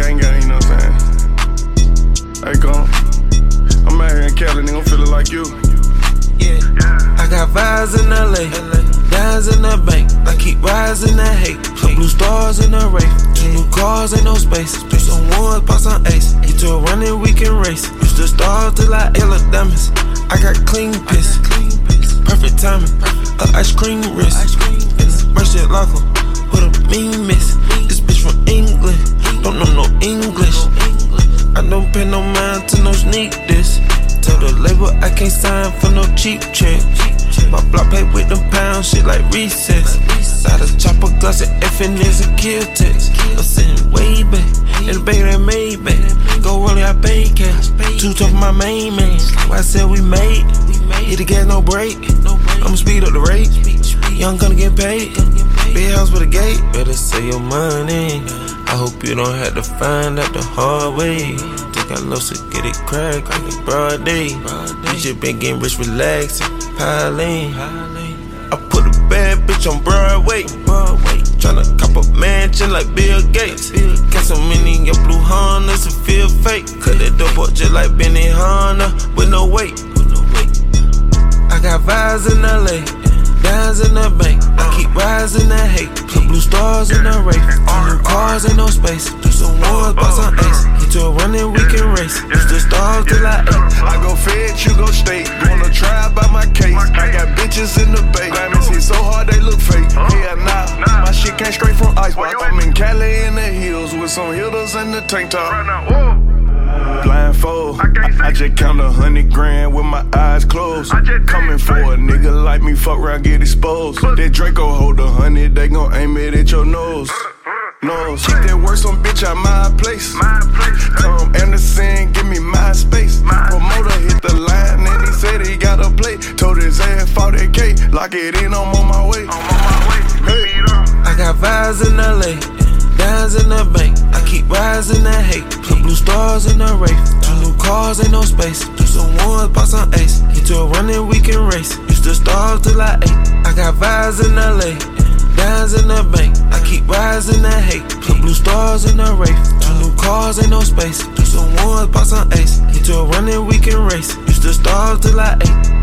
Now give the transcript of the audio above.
gang gang, you know what I'm saying? Hey. I'm out here in Cali, nigga, I'm feeling like you. Yeah. I got vibes in LA, dimes in the bank. I keep rising that hate. Some blue stars in the race, two new cars ain't no space. Do some ones, pop some ace. Get to a running, we can race. Use the stars till I ill diamonds. I got clean piss, perfect timing. A ice cream wrist, and a merchant locker with a mean miss. English. I don't pay no mind to no sneak this. Tell the label I can't sign for no cheap trick. My block paid with them pounds, shit like recess. Got a chopper glass and and is a kill text. I'm sitting way back, in the bay that made back. Go rolling, I pay cash. Two of my main man. Why I said we made. Hit the gas, no break. I'ma speed up the rate. Young gonna get paid. Big house with a gate. Better save your money. I hope you don't have to find out the hard way. Think I lost to get it cracked like a broad day. You just been getting rich, relaxing, piling. I put a bad bitch on Broadway. Tryna cop a mansion like Bill Gates. Got so many in your blue Hondas and feel fake. Cut that dope up just like Benihana with no weight. I got vibes in LA, dimes in the bank. I keep rising that hate. Blue stars in the race. Two new cars, in no space. Do some wars, buy some ace. Get to a running, we can race. Used to starve till I ate. I go fed, you go state. Wanna try by my case. I got bitches in the bay. Diamonds hit so hard they look fake. Hell nah, my shit came straight from Icebox. I'm in Cali in the hills with some hitters in the tank top. Blindfold, I, I just count a hundred grand with my eyes closed. Coming for a nigga like me, fuck around, get exposed. That Draco hold a hundred, they gon' aim it at your nose. Nose. Shit that work some bitch at my place. My place. Tom Anderson, give me my space. My Promoter hit the line and he said he got a play. Told his ass 40k, lock it in, on I'm on my way. Hey. I got vibes in LA, dimes in the bank. I keep rising that hate. Some blue stars in the race. Two new cars, ain't no space. Do some ones, buy some ace. Get to a running, we can race. Used to starve till I ate. I got vibes in LA, dimes in the bank. I keep rising that hate. Some blue stars in the race. Two new cars, ain't no space. Do some ones, buy some ace. Get to a running, we can race. Used to starve till I ate.